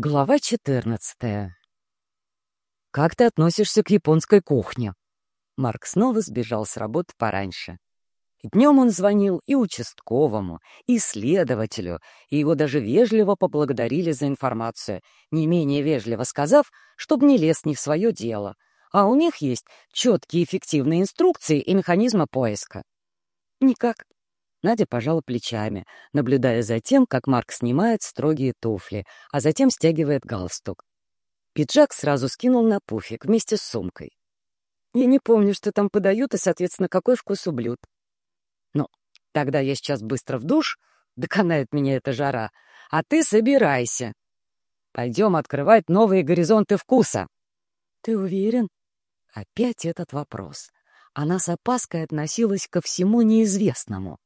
Глава 14. «Как ты относишься к японской кухне?» Марк снова сбежал с работы пораньше. Днем он звонил и участковому, и следователю, и его даже вежливо поблагодарили за информацию, не менее вежливо сказав, чтобы не лез не в свое дело, а у них есть четкие эффективные инструкции и механизмы поиска. Никак. Надя пожала плечами, наблюдая за тем, как Марк снимает строгие туфли, а затем стягивает галстук. Пиджак сразу скинул на пуфик вместе с сумкой. «Я не помню, что там подают и, соответственно, какой вкус у блюд. Ну, тогда я сейчас быстро в душ, доконает меня эта жара, а ты собирайся. Пойдем открывать новые горизонты вкуса». «Ты уверен?» Опять этот вопрос. Она с опаской относилась ко всему неизвестному.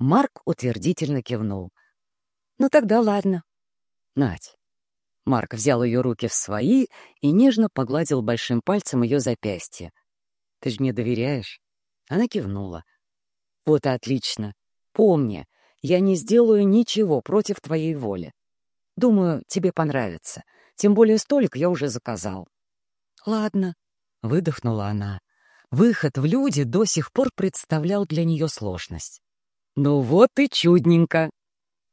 Марк утвердительно кивнул. «Ну тогда ладно». «Надь». Марк взял ее руки в свои и нежно погладил большим пальцем ее запястье. «Ты же мне доверяешь?» Она кивнула. «Вот и отлично. Помни, я не сделаю ничего против твоей воли. Думаю, тебе понравится. Тем более столик я уже заказал». «Ладно», — выдохнула она. Выход в люди до сих пор представлял для нее сложность. «Ну вот и чудненько!»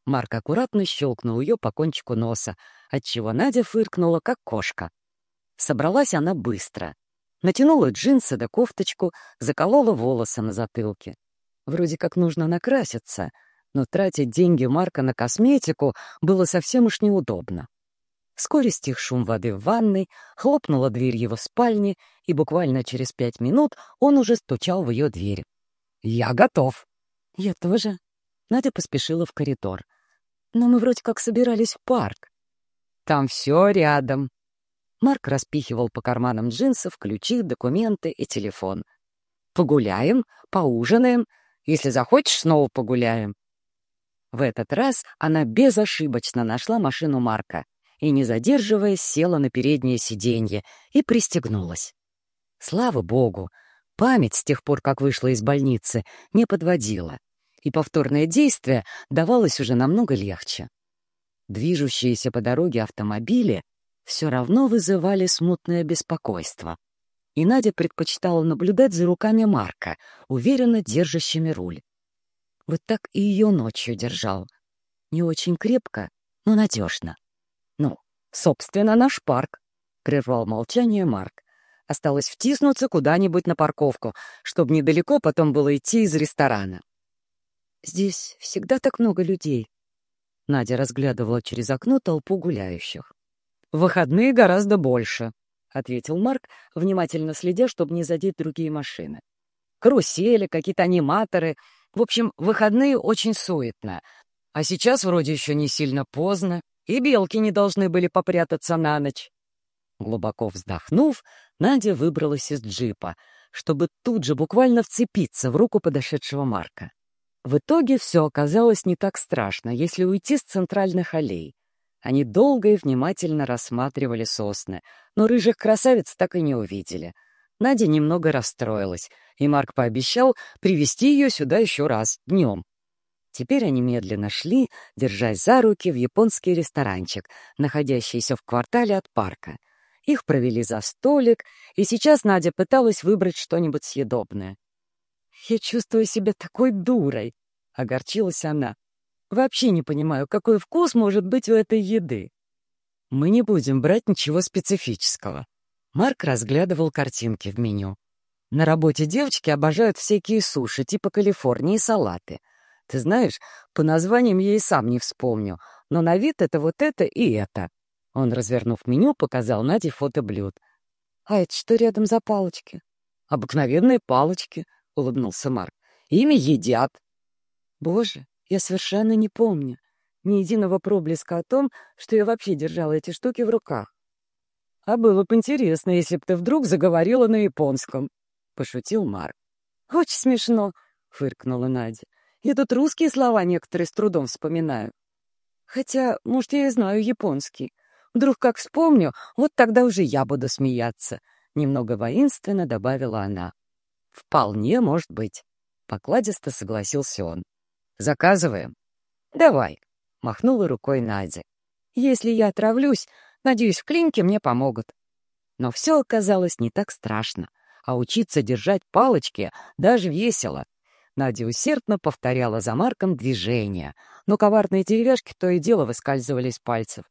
Марк аккуратно щелкнул ее по кончику носа, отчего Надя фыркнула, как кошка. Собралась она быстро. Натянула джинсы да кофточку, заколола волосы на затылке. Вроде как нужно накраситься, но тратить деньги Марка на косметику было совсем уж неудобно. Вскоре стих шум воды в ванной, хлопнула дверь его спальни, и буквально через пять минут он уже стучал в ее дверь. «Я готов!» «Я тоже». Надя поспешила в коридор. «Но мы вроде как собирались в парк». «Там все рядом». Марк распихивал по карманам джинсов ключи, документы и телефон. «Погуляем, поужинаем. Если захочешь, снова погуляем». В этот раз она безошибочно нашла машину Марка и, не задерживаясь, села на переднее сиденье и пристегнулась. Слава богу, память с тех пор, как вышла из больницы, не подводила и повторное действие давалось уже намного легче. Движущиеся по дороге автомобили все равно вызывали смутное беспокойство. И Надя предпочитала наблюдать за руками Марка, уверенно держащими руль. Вот так и ее ночью держал. Не очень крепко, но надежно. «Ну, собственно, наш парк», — прервал молчание Марк. «Осталось втиснуться куда-нибудь на парковку, чтобы недалеко потом было идти из ресторана». Здесь всегда так много людей. Надя разглядывала через окно толпу гуляющих. «В выходные гораздо больше», — ответил Марк, внимательно следя, чтобы не задеть другие машины. «Карусели, какие-то аниматоры. В общем, выходные очень суетно. А сейчас вроде еще не сильно поздно, и белки не должны были попрятаться на ночь». Глубоко вздохнув, Надя выбралась из джипа, чтобы тут же буквально вцепиться в руку подошедшего Марка. В итоге все оказалось не так страшно, если уйти с центральных аллей. Они долго и внимательно рассматривали сосны, но рыжих красавиц так и не увидели. Надя немного расстроилась, и Марк пообещал привести ее сюда еще раз, днем. Теперь они медленно шли, держась за руки в японский ресторанчик, находящийся в квартале от парка. Их провели за столик, и сейчас Надя пыталась выбрать что-нибудь съедобное. «Я чувствую себя такой дурой», — огорчилась она. «Вообще не понимаю, какой вкус может быть у этой еды». «Мы не будем брать ничего специфического». Марк разглядывал картинки в меню. На работе девочки обожают всякие суши, типа Калифорнии и салаты. Ты знаешь, по названиям я и сам не вспомню, но на вид это вот это и это. Он, развернув меню, показал Наде фото блюд. «А это что рядом за палочки?» «Обыкновенные палочки», — улыбнулся Марк. «Ими едят». «Боже, я совершенно не помню. Ни единого проблеска о том, что я вообще держала эти штуки в руках. «А было бы интересно, если бы ты вдруг заговорила на японском», — пошутил Марк. «Очень смешно», — фыркнула Надя. «Я тут русские слова некоторые с трудом вспоминаю. Хотя, может, я и знаю японский. Вдруг как вспомню, вот тогда уже я буду смеяться», — немного воинственно добавила она. «Вполне может быть», — покладисто согласился он. «Заказываем?» «Давай», — махнула рукой Надя. Если я отравлюсь, надеюсь, в клинике мне помогут. Но все оказалось не так страшно, а учиться держать палочки даже весело. Надя усердно повторяла за Марком движения, но коварные деревяшки то и дело выскальзывали из пальцев.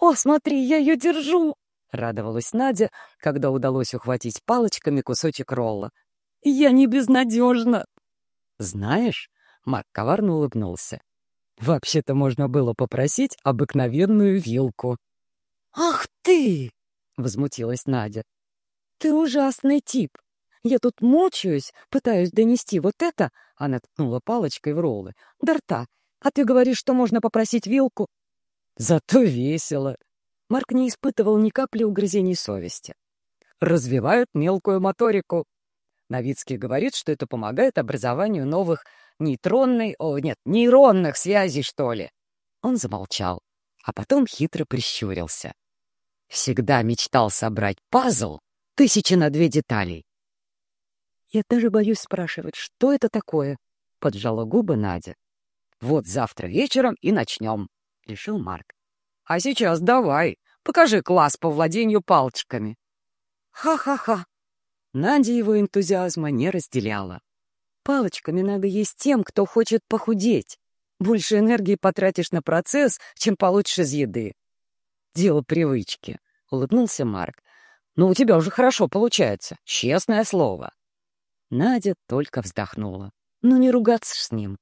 «О, смотри, я ее держу!» — радовалась Надя, когда удалось ухватить палочками кусочек ролла. «Я не безнадежна!» «Знаешь...» — Марк коварно улыбнулся. «Вообще-то можно было попросить обыкновенную вилку». «Ах ты!» — возмутилась Надя. «Ты ужасный тип. Я тут мучаюсь, пытаюсь донести вот это...» Она ткнула палочкой в роллы. «До рта. А ты говоришь, что можно попросить вилку?» «Зато весело». Марк не испытывал ни капли угрызений совести. «Развивают мелкую моторику. Новицкий говорит, что это помогает образованию новых нейтронной... О, нет, нейронных связей, что ли». Он замолчал, а потом хитро прищурился. Всегда мечтал собрать пазл тысячи на две деталей. Я даже боюсь спрашивать, что это такое, — поджала губы Надя. Вот завтра вечером и начнем, — решил Марк. А сейчас давай, покажи класс по владению палочками. Ха-ха-ха. Надя его энтузиазма не разделяла. Палочками надо есть тем, кто хочет похудеть. Больше энергии потратишь на процесс, чем получишь из еды. Дело привычки, — улыбнулся Марк. Но у тебя уже хорошо получается, честное слово. Надя только вздохнула. Ну, не ругаться с ним.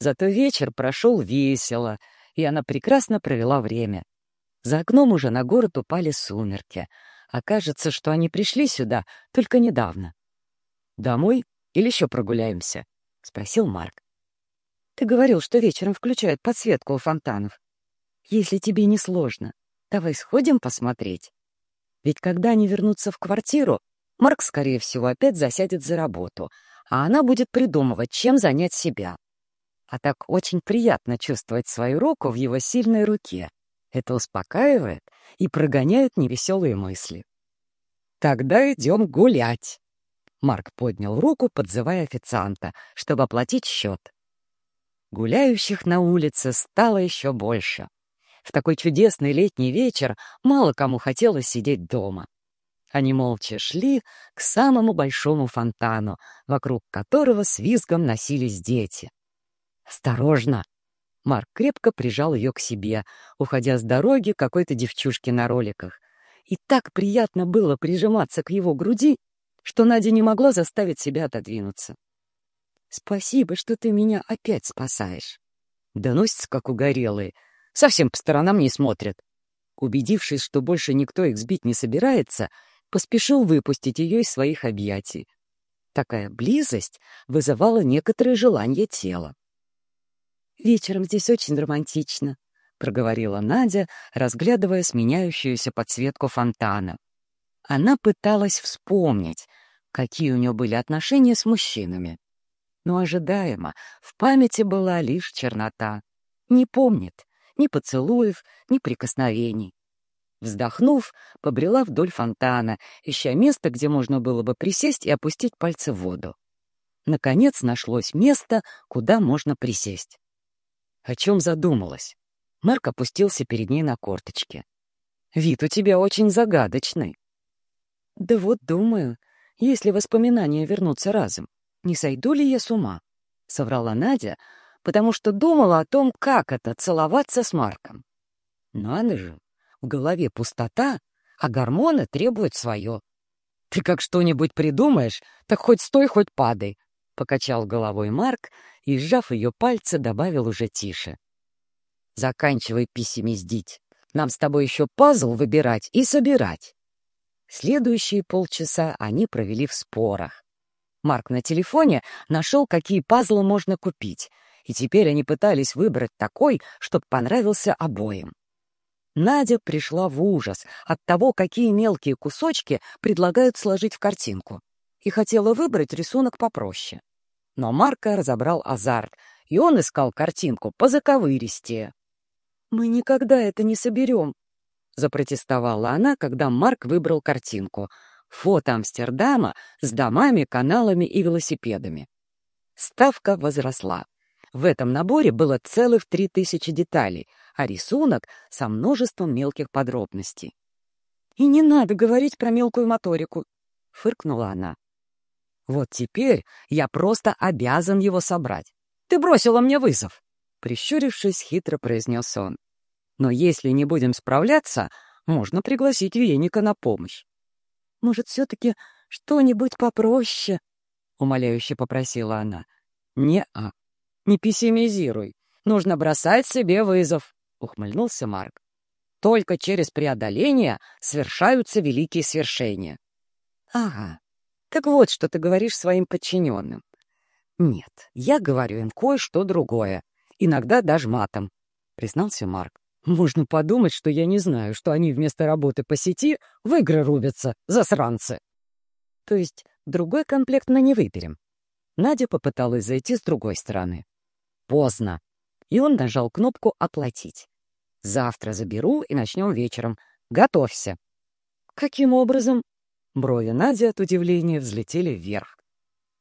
Зато вечер прошел весело, и она прекрасно провела время. За окном уже на город упали сумерки, а кажется, что они пришли сюда только недавно. «Домой или еще прогуляемся?» — спросил Марк. «Ты говорил, что вечером включают подсветку у фонтанов. Если тебе не сложно, давай сходим посмотреть. Ведь когда они вернутся в квартиру, Марк, скорее всего, опять засядет за работу, а она будет придумывать, чем занять себя. А так очень приятно чувствовать свою руку в его сильной руке. Это успокаивает и прогоняет невеселые мысли. «Тогда идем гулять!» Марк поднял руку, подзывая официанта, чтобы оплатить счет. Гуляющих на улице стало еще больше. В такой чудесный летний вечер мало кому хотелось сидеть дома. Они молча шли к самому большому фонтану, вокруг которого с визгом носились дети. «Осторожно!» Марк крепко прижал ее к себе, уходя с дороги какой-то девчушки на роликах. И так приятно было прижиматься к его груди, что Надя не могла заставить себя отодвинуться. «Спасибо, что ты меня опять спасаешь». Доносится, как угорелые. Совсем по сторонам не смотрят. Убедившись, что больше никто их сбить не собирается, поспешил выпустить ее из своих объятий. Такая близость вызывала некоторое желание тела. «Вечером здесь очень романтично», — проговорила Надя, разглядывая сменяющуюся подсветку фонтана. Она пыталась вспомнить, какие у нее были отношения с мужчинами. Но ожидаемо, в памяти была лишь чернота. Не помнит ни поцелуев, ни прикосновений. Вздохнув, побрела вдоль фонтана, ища место, где можно было бы присесть и опустить пальцы в воду. Наконец нашлось место, куда можно присесть. О чем задумалась? Марк опустился перед ней на корточки. «Вид у тебя очень загадочный». «Да вот думаю, если воспоминания вернутся разом, не сойду ли я с ума?» — соврала Надя, потому что думала о том, как это — целоваться с Марком. Надо же, в голове пустота, а гормоны требуют свое. Ты как что-нибудь придумаешь, так хоть стой, хоть падай. Покачал головой Марк и, сжав ее пальцы, добавил уже тише. Заканчивай пессимиздить. Нам с тобой еще пазл выбирать и собирать. Следующие полчаса они провели в спорах. Марк на телефоне нашел, какие пазлы можно купить, и теперь они пытались выбрать такой, чтобы понравился обоим. Надя пришла в ужас от того, какие мелкие кусочки предлагают сложить в картинку, и хотела выбрать рисунок попроще. Но Марка разобрал азарт, и он искал картинку по заковыристее. «Мы никогда это не соберем», — запротестовала она, когда Марк выбрал картинку. Фото Амстердама с домами, каналами и велосипедами. Ставка возросла. В этом наборе было целых три тысячи деталей, а рисунок со множеством мелких подробностей. «И не надо говорить про мелкую моторику», — фыркнула она. «Вот теперь я просто обязан его собрать. Ты бросила мне вызов!» Прищурившись, хитро произнес он. «Но если не будем справляться, можно пригласить веника на помощь». «Может, все-таки что-нибудь попроще?» — умоляюще попросила она. «Не-а, не пессимизируй. Нужно бросать себе вызов», — ухмыльнулся Марк. «Только через преодоление совершаются великие свершения». «Ага, так вот, что ты говоришь своим подчиненным. Нет, я говорю им кое-что другое. Иногда даже матом, — признался Марк. Можно подумать, что я не знаю, что они вместо работы по сети в игры рубятся, засранцы. То есть другой комплект мы не выберем. Надя попыталась зайти с другой стороны. Поздно. И он нажал кнопку «Оплатить». Завтра заберу и начнем вечером. Готовься. Каким образом? Брови Нади от удивления взлетели вверх.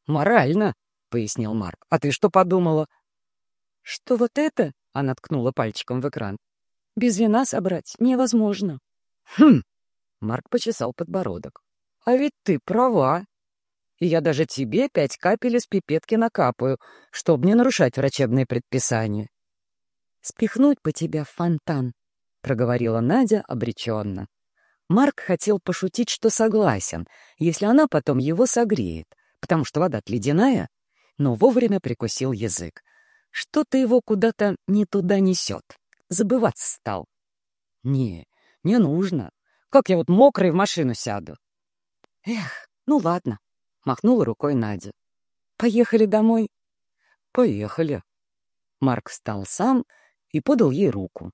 «Морально», — пояснил Марк. «А ты что подумала?» «Что вот это?» — она ткнула пальчиком в экран. «Без вина собрать невозможно». «Хм!» — Марк почесал подбородок. «А ведь ты права. И я даже тебе пять капель из пипетки накапаю, чтобы не нарушать врачебные предписания». «Спихнуть по тебя в фонтан», — проговорила Надя обреченно. Марк хотел пошутить, что согласен, если она потом его согреет, потому что вода ледяная, но вовремя прикусил язык. Что-то его куда-то не туда несет. Забываться стал. Не, не нужно. Как я вот мокрый в машину сяду? Эх, ну ладно, махнула рукой Надя. Поехали домой? Поехали. Марк встал сам и подал ей руку.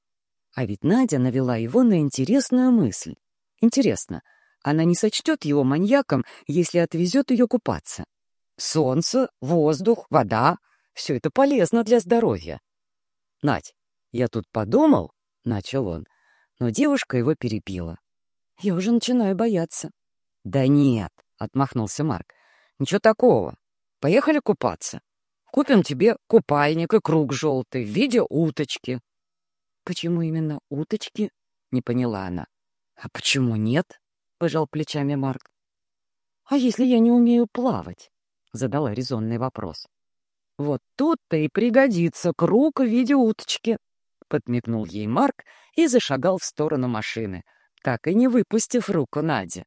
А ведь Надя навела его на интересную мысль. Интересно, она не сочтет его маньяком, если отвезет ее купаться? Солнце, воздух, вода — все это полезно для здоровья. — Надь, я тут подумал, — начал он, но девушка его перебила. — Я уже начинаю бояться. — Да нет, — отмахнулся Марк, — ничего такого. Поехали купаться. Купим тебе купальник и круг желтый в виде уточки. — Почему именно уточки? — не поняла она. «А почему нет?» — пожал плечами Марк. «А если я не умею плавать?» — задала резонный вопрос. «Вот тут-то и пригодится круг в виде уточки», — подмигнул ей Марк и зашагал в сторону машины, так и не выпустив руку Нади.